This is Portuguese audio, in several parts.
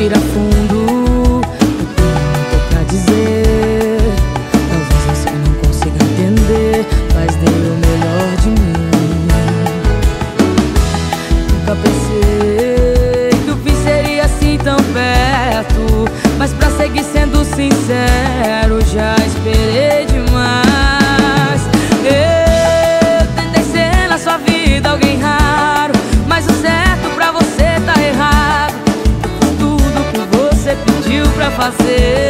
respira fundo. Fazer.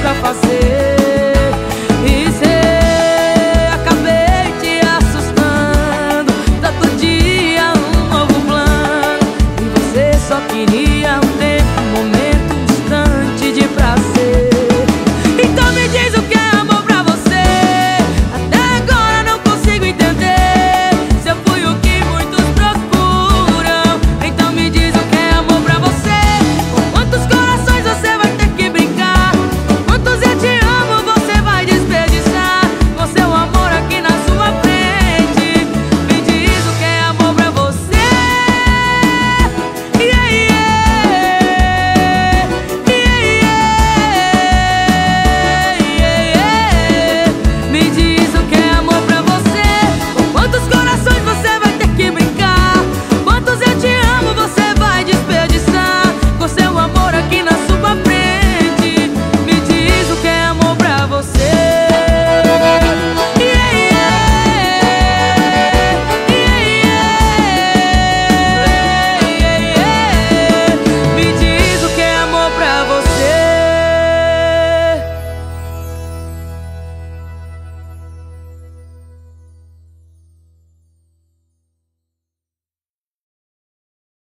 Pra fazer